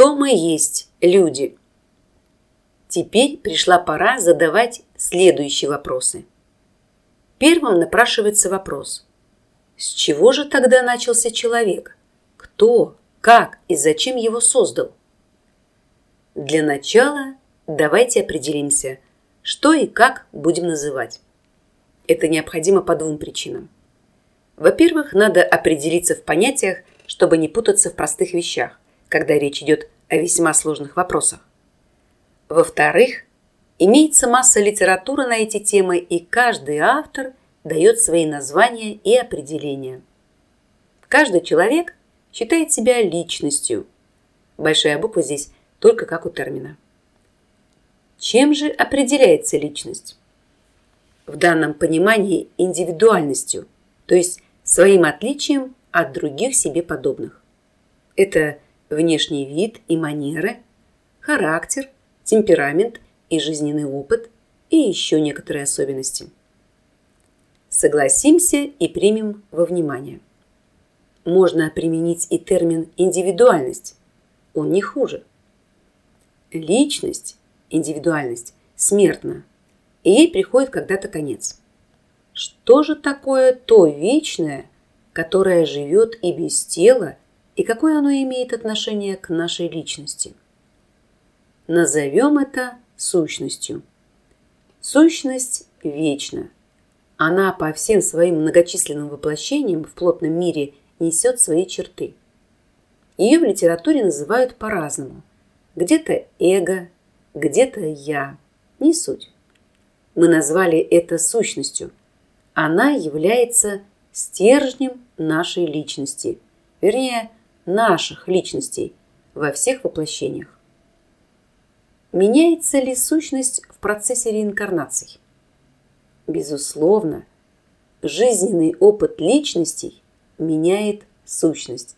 Кто мы есть, люди? Теперь пришла пора задавать следующие вопросы. Первым напрашивается вопрос. С чего же тогда начался человек? Кто, как и зачем его создал? Для начала давайте определимся, что и как будем называть. Это необходимо по двум причинам. Во-первых, надо определиться в понятиях, чтобы не путаться в простых вещах, когда речь идет о весьма сложных вопросах. Во-вторых, имеется масса литературы на эти темы, и каждый автор дает свои названия и определения. Каждый человек считает себя личностью. Большая буква здесь только как у термина. Чем же определяется личность? В данном понимании индивидуальностью, то есть своим отличием от других себе подобных. Это внешний вид и манеры, характер – темперамент и жизненный опыт и еще некоторые особенности. Согласимся и примем во внимание. Можно применить и термин «индивидуальность». Он не хуже. Личность, индивидуальность, смертна, и ей приходит когда-то конец. Что же такое то вечное, которое живет и без тела, и какое оно имеет отношение к нашей личности? Назовем это сущностью. Сущность вечна. Она по всем своим многочисленным воплощениям в плотном мире несет свои черты. Ее в литературе называют по-разному. Где-то эго, где-то я. Не суть. Мы назвали это сущностью. Она является стержнем нашей личности. Вернее, наших личностей во всех воплощениях. Меняется ли сущность в процессе реинкарнаций? Безусловно, жизненный опыт личностей меняет сущность,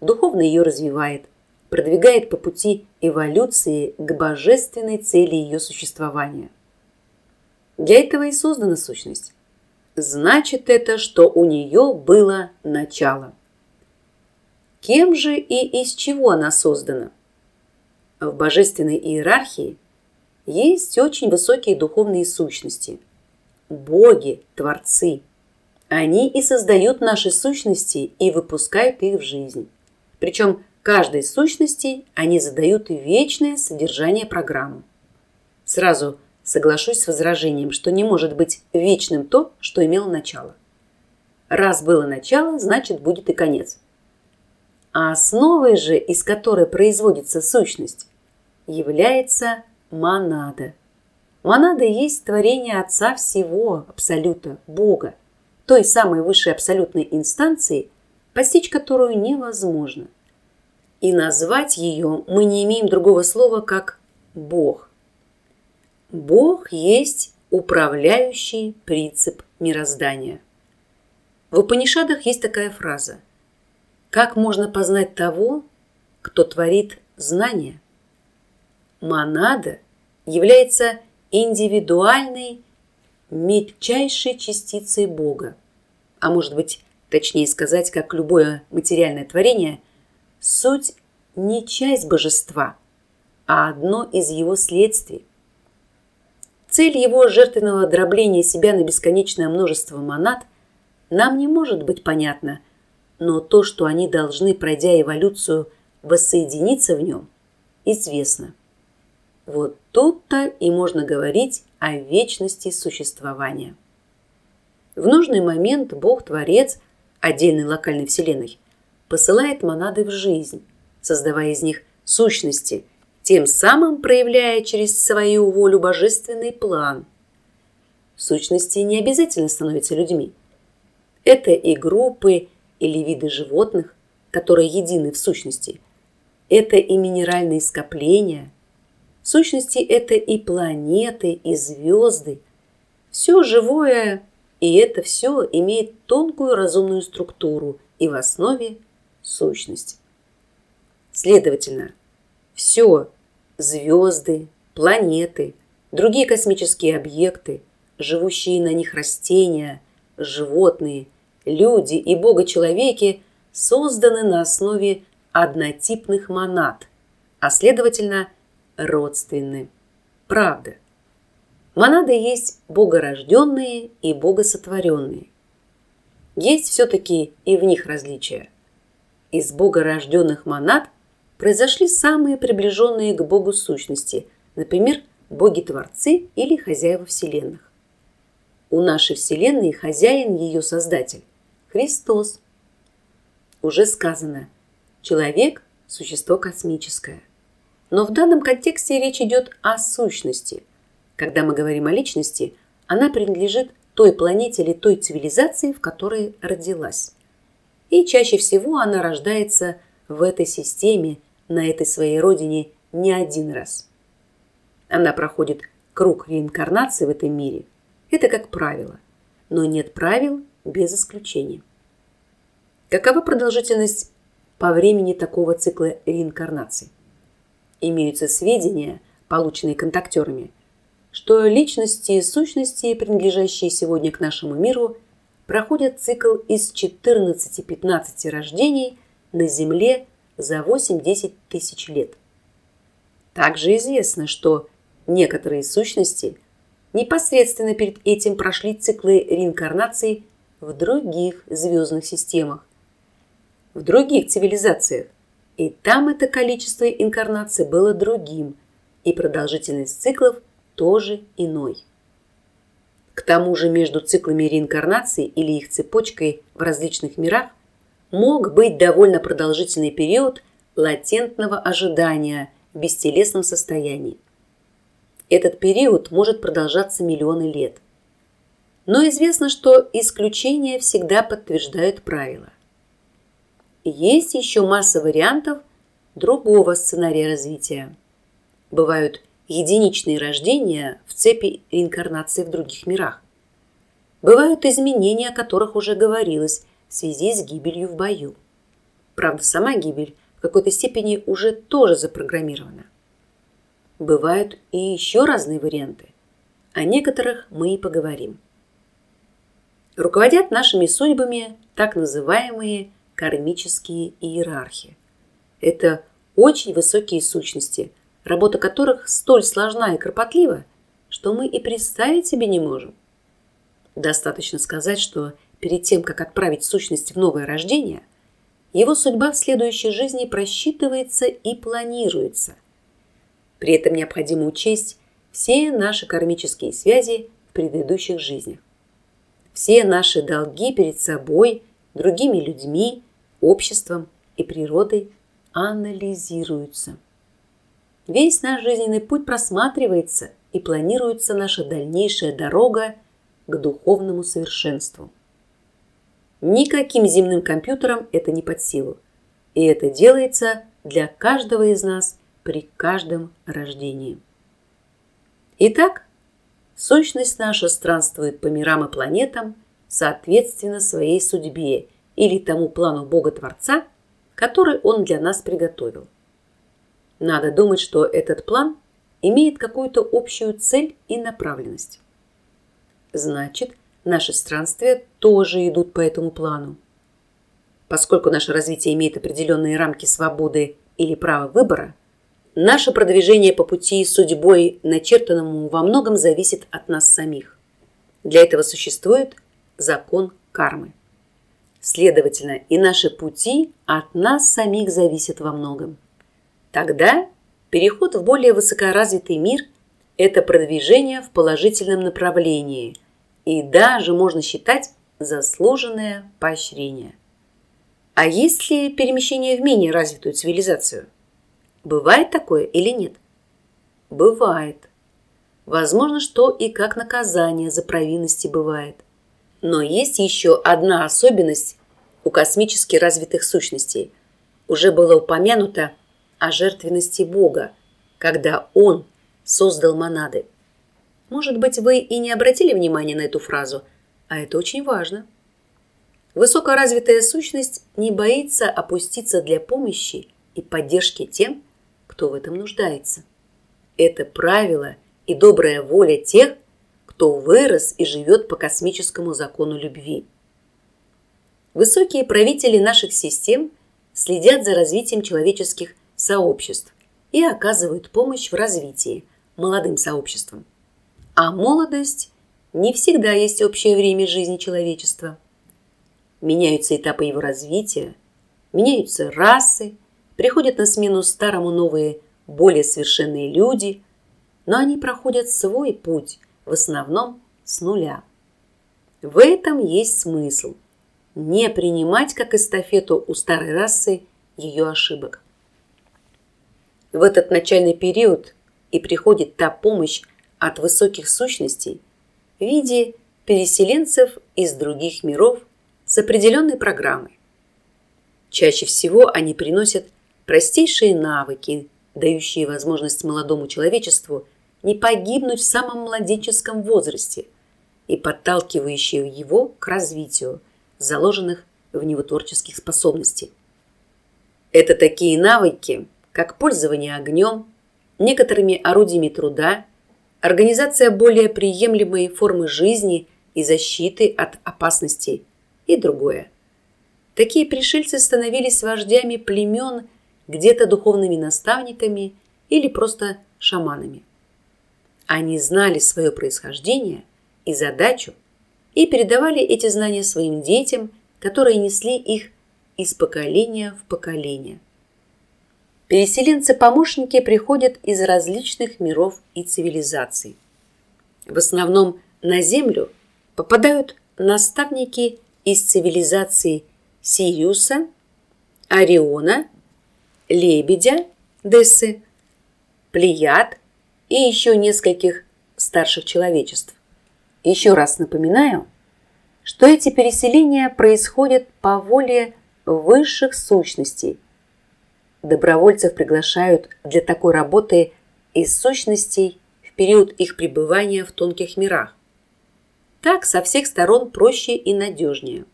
духовно ее развивает, продвигает по пути эволюции к божественной цели ее существования. Для этого и создана сущность. Значит это, что у нее было начало. Кем же и из чего она создана? В божественной иерархии есть очень высокие духовные сущности. Боги, творцы. Они и создают наши сущности и выпускают их в жизнь. Причем каждой сущности они задают вечное содержание программы. Сразу соглашусь с возражением, что не может быть вечным то, что имело начало. Раз было начало, значит будет и конец. А основой же, из которой производится сущность, является монада. Монада есть творение Отца всего, Абсолюта, Бога, той самой высшей абсолютной инстанции, постичь которую невозможно. И назвать ее мы не имеем другого слова, как Бог. Бог есть управляющий принцип мироздания. В Упанишадах есть такая фраза. Как можно познать того, кто творит знания? монада является индивидуальной, мельчайшей частицей Бога. А может быть, точнее сказать, как любое материальное творение, суть не часть божества, а одно из его следствий. Цель его жертвенного дробления себя на бесконечное множество монад нам не может быть понятна, но то, что они должны, пройдя эволюцию, воссоединиться в нем, известно. Вот тут-то и можно говорить о вечности существования. В нужный момент Бог-творец отдельной локальной вселенной посылает монады в жизнь, создавая из них сущности, тем самым проявляя через свою волю божественный план. Сущности не обязательно становятся людьми. Это и группы или виды животных, которые едины в сущности. Это и минеральные скопления, в сущности, это и планеты, и звезды. Все живое, и это все имеет тонкую разумную структуру и в основе сущность. Следовательно, все – звезды, планеты, другие космические объекты, живущие на них растения, животные, люди и бога-человеки созданы на основе однотипных монад – а следовательно родственны. Правда. Монады есть богорожденные и богосотворенные. Есть все-таки и в них различия. Из богорожденных монад произошли самые приближенные к Богу сущности, например, боги-творцы или хозяева вселенных. У нашей вселенной хозяин ее создатель – Христос. Уже сказано, человек – существо космическое. Но в данном контексте речь идет о сущности. Когда мы говорим о личности, она принадлежит той планете или той цивилизации, в которой родилась. И чаще всего она рождается в этой системе, на этой своей родине не один раз. Она проходит круг реинкарнации в этом мире. Это как правило. Но нет правил без исключения. Какова продолжительность по времени такого цикла реинкарнации? Имеются сведения, полученные контактерами – что личности и сущности, принадлежащие сегодня к нашему миру, проходят цикл из 14-15 рождений на Земле за 8-10 тысяч лет. Также известно, что некоторые сущности непосредственно перед этим прошли циклы реинкарнации в других звездных системах, в других цивилизациях, и там это количество инкарнаций было другим, и продолжительность циклов – тоже иной. К тому же между циклами реинкарнации или их цепочкой в различных мирах мог быть довольно продолжительный период латентного ожидания в бестелесном состоянии. Этот период может продолжаться миллионы лет. Но известно, что исключения всегда подтверждают правила. Есть еще масса вариантов другого сценария развития. Бывают единичные рождения в цепи реинкарнации в других мирах. Бывают изменения, о которых уже говорилось в связи с гибелью в бою. Правда, сама гибель в какой-то степени уже тоже запрограммирована. Бывают и еще разные варианты. О некоторых мы и поговорим. Руководят нашими судьбами так называемые кармические иерархи. Это очень высокие сущности – работа которых столь сложна и кропотлива, что мы и представить себе не можем. Достаточно сказать, что перед тем, как отправить сущность в новое рождение, его судьба в следующей жизни просчитывается и планируется. При этом необходимо учесть все наши кармические связи в предыдущих жизнях. Все наши долги перед собой, другими людьми, обществом и природой анализируются. Весь наш жизненный путь просматривается и планируется наша дальнейшая дорога к духовному совершенству. Никаким земным компьютером это не под силу. И это делается для каждого из нас при каждом рождении. Итак, сущность наша странствует по мирам и планетам соответственно своей судьбе или тому плану Бога-Творца, который Он для нас приготовил. Надо думать, что этот план имеет какую-то общую цель и направленность. Значит, наши странствия тоже идут по этому плану. Поскольку наше развитие имеет определенные рамки свободы или права выбора, наше продвижение по пути судьбой, начертанному во многом зависит от нас самих. Для этого существует закон кармы. Следовательно, и наши пути от нас самих зависят во многом. Тогда переход в более высокоразвитый мир – это продвижение в положительном направлении и даже можно считать заслуженное поощрение. А есть ли перемещение в менее развитую цивилизацию? Бывает такое или нет? Бывает. Возможно, что и как наказание за провинности бывает. Но есть еще одна особенность у космически развитых сущностей. Уже было упомянуто – о жертвенности Бога, когда Он создал монады. Может быть, вы и не обратили внимания на эту фразу, а это очень важно. Высокоразвитая сущность не боится опуститься для помощи и поддержки тем, кто в этом нуждается. Это правило и добрая воля тех, кто вырос и живет по космическому закону любви. Высокие правители наших систем следят за развитием человеческих сообществ и оказывают помощь в развитии молодым сообществам. А молодость не всегда есть общее время жизни человечества. Меняются этапы его развития, меняются расы, приходят на смену старому новые, более совершенные люди, но они проходят свой путь, в основном с нуля. В этом есть смысл. Не принимать как эстафету у старой расы ее ошибок. В этот начальный период и приходит та помощь от высоких сущностей в виде переселенцев из других миров с определенной программой. Чаще всего они приносят простейшие навыки, дающие возможность молодому человечеству не погибнуть в самом младенческом возрасте и подталкивающие его к развитию заложенных в него творческих способностей. Это такие навыки, как пользование огнем, некоторыми орудиями труда, организация более приемлемой формы жизни и защиты от опасностей и другое. Такие пришельцы становились вождями племен, где-то духовными наставниками или просто шаманами. Они знали свое происхождение и задачу и передавали эти знания своим детям, которые несли их из поколения в поколение. Переселенцы-помощники приходят из различных миров и цивилизаций. В основном на Землю попадают наставники из цивилизаций Сириуса, Ориона, Лебедя, Дессы, Плеяд и еще нескольких старших человечеств. Еще раз напоминаю, что эти переселения происходят по воле высших сущностей, Добровольцев приглашают для такой работы из сущностей в период их пребывания в тонких мирах. Так со всех сторон проще и надежнее.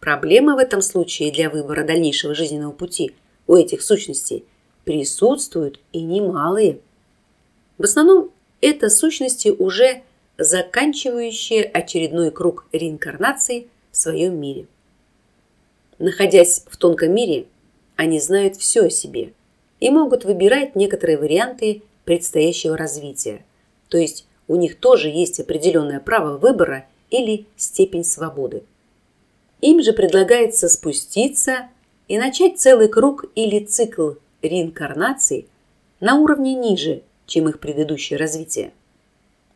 Проблемы в этом случае для выбора дальнейшего жизненного пути у этих сущностей присутствуют и немалые. В основном это сущности, уже заканчивающие очередной круг реинкарнации в своем мире. Находясь в тонком мире, они знают все о себе и могут выбирать некоторые варианты предстоящего развития. То есть у них тоже есть определенное право выбора или степень свободы. Им же предлагается спуститься и начать целый круг или цикл реинкарнации на уровне ниже, чем их предыдущее развитие.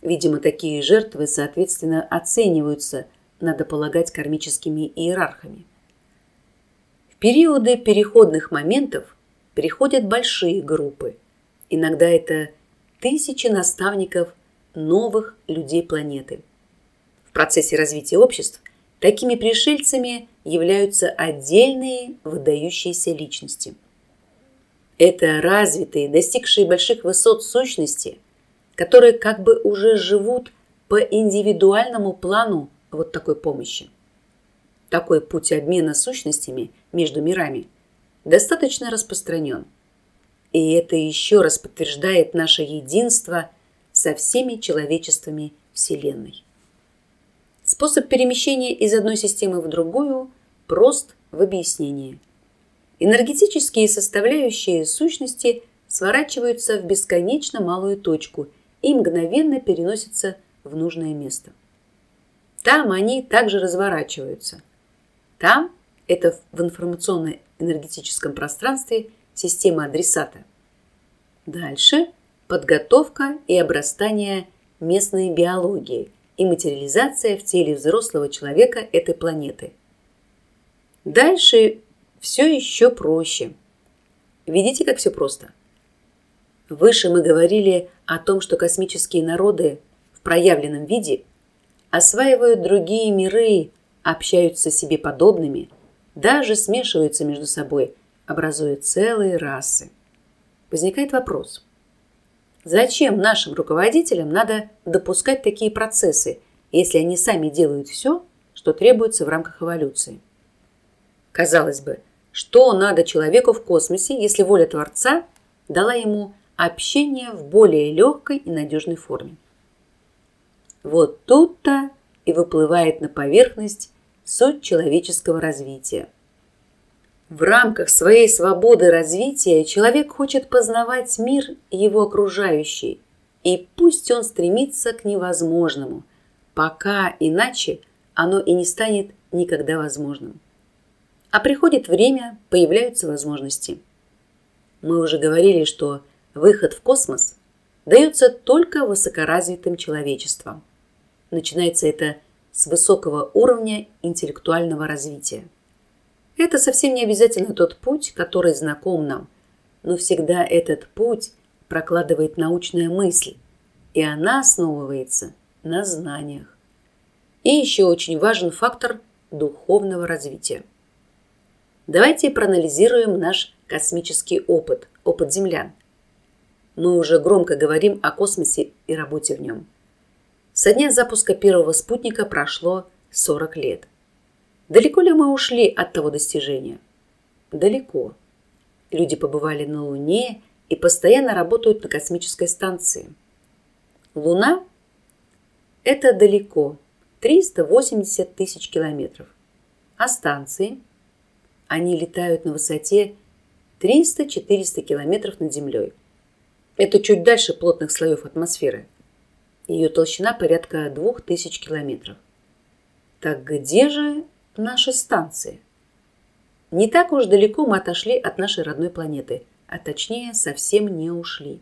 Видимо, такие жертвы, соответственно, оцениваются, надо полагать, кармическими иерархами периоды переходных моментов приходят большие группы. Иногда это тысячи наставников новых людей планеты. В процессе развития обществ такими пришельцами являются отдельные выдающиеся личности. Это развитые, достигшие больших высот сущности, которые как бы уже живут по индивидуальному плану вот такой помощи. Такой путь обмена сущностями между мирами достаточно распространен. И это еще раз подтверждает наше единство со всеми человечествами Вселенной. Способ перемещения из одной системы в другую прост в объяснении. Энергетические составляющие сущности сворачиваются в бесконечно малую точку и мгновенно переносятся в нужное место. Там они также разворачиваются, там это в информационно-энергетическом пространстве система адресата. Дальше подготовка и обрастание местной биологии и материализация в теле взрослого человека этой планеты. Дальше все еще проще. Видите, как все просто? Выше мы говорили о том, что космические народы в проявленном виде осваивают другие миры общаются с себе подобными, даже смешиваются между собой, образуя целые расы. Возникает вопрос. Зачем нашим руководителям надо допускать такие процессы, если они сами делают все, что требуется в рамках эволюции? Казалось бы, что надо человеку в космосе, если воля Творца дала ему общение в более легкой и надежной форме? Вот тут-то и выплывает на поверхность суть человеческого развития. В рамках своей свободы развития человек хочет познавать мир его окружающий, и пусть он стремится к невозможному, пока иначе оно и не станет никогда возможным. А приходит время, появляются возможности. Мы уже говорили, что выход в космос дается только высокоразвитым человечеством. Начинается это с высокого уровня интеллектуального развития. Это совсем не обязательно тот путь, который знаком нам, но всегда этот путь прокладывает научная мысль, и она основывается на знаниях. И еще очень важен фактор духовного развития. Давайте проанализируем наш космический опыт, опыт землян. Мы уже громко говорим о космосе и работе в нем. Со дня запуска первого спутника прошло 40 лет. Далеко ли мы ушли от того достижения? Далеко. Люди побывали на Луне и постоянно работают на космической станции. Луна – это далеко, 380 тысяч километров. А станции? Они летают на высоте 300-400 километров над Землей. Это чуть дальше плотных слоев атмосферы. Ее толщина порядка 2000 километров. Так где же наши станции? Не так уж далеко мы отошли от нашей родной планеты, а точнее совсем не ушли.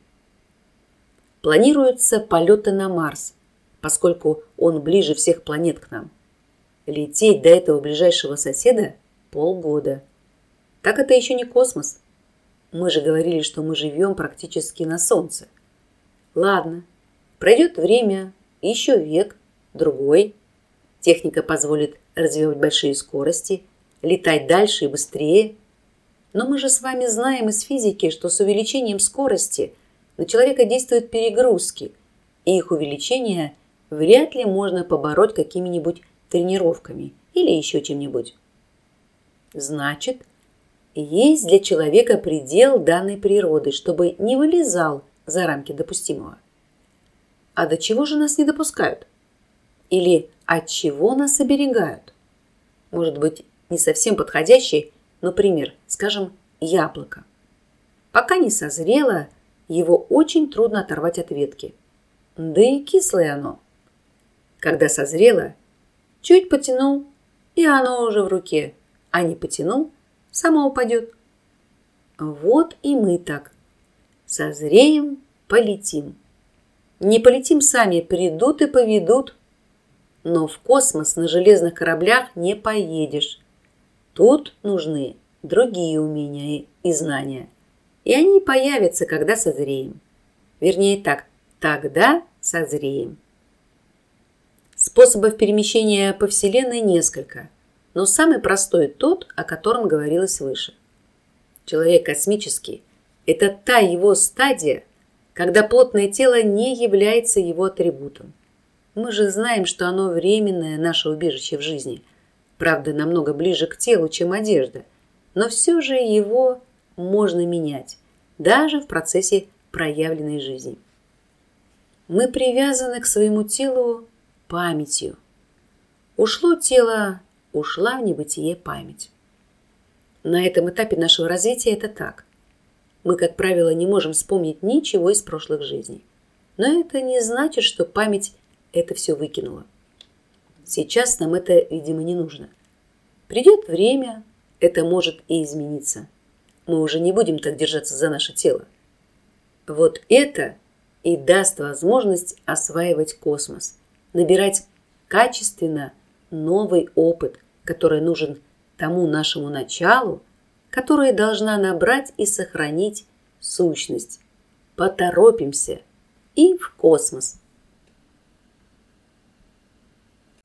Планируются полеты на Марс, поскольку он ближе всех планет к нам. Лететь до этого ближайшего соседа – полгода. Так это еще не космос. Мы же говорили, что мы живем практически на Солнце. Ладно, пройдет время, еще век, другой. Техника позволит развивать большие скорости, летать дальше и быстрее. Но мы же с вами знаем из физики, что с увеличением скорости на человека действуют перегрузки, и их увеличение вряд ли можно побороть какими-нибудь тренировками или еще чем-нибудь. Значит, есть для человека предел данной природы, чтобы не вылезал за рамки допустимого. А до чего же нас не допускают? Или от чего нас оберегают? Может быть, не совсем подходящий, но пример, скажем, яблоко. Пока не созрело, его очень трудно оторвать от ветки. Да и кислое оно. Когда созрело, чуть потянул, и оно уже в руке, а не потянул, сама упадет. Вот и мы так. Созреем, полетим. Не полетим сами, придут и поведут. Но в космос на железных кораблях не поедешь. Тут нужны другие умения и знания. И они появятся, когда созреем. Вернее так, тогда созреем. Способов перемещения по Вселенной несколько – но самый простой тот, о котором говорилось выше. Человек космический – это та его стадия, когда плотное тело не является его атрибутом. Мы же знаем, что оно временное наше убежище в жизни. Правда, намного ближе к телу, чем одежда. Но все же его можно менять, даже в процессе проявленной жизни. Мы привязаны к своему телу памятью. Ушло тело ушла в небытие память. На этом этапе нашего развития это так. Мы, как правило, не можем вспомнить ничего из прошлых жизней. Но это не значит, что память это все выкинула. Сейчас нам это, видимо, не нужно. Придет время, это может и измениться. Мы уже не будем так держаться за наше тело. Вот это и даст возможность осваивать космос, набирать качественно новый опыт, который нужен тому нашему началу, которое должна набрать и сохранить сущность. Поторопимся и в космос.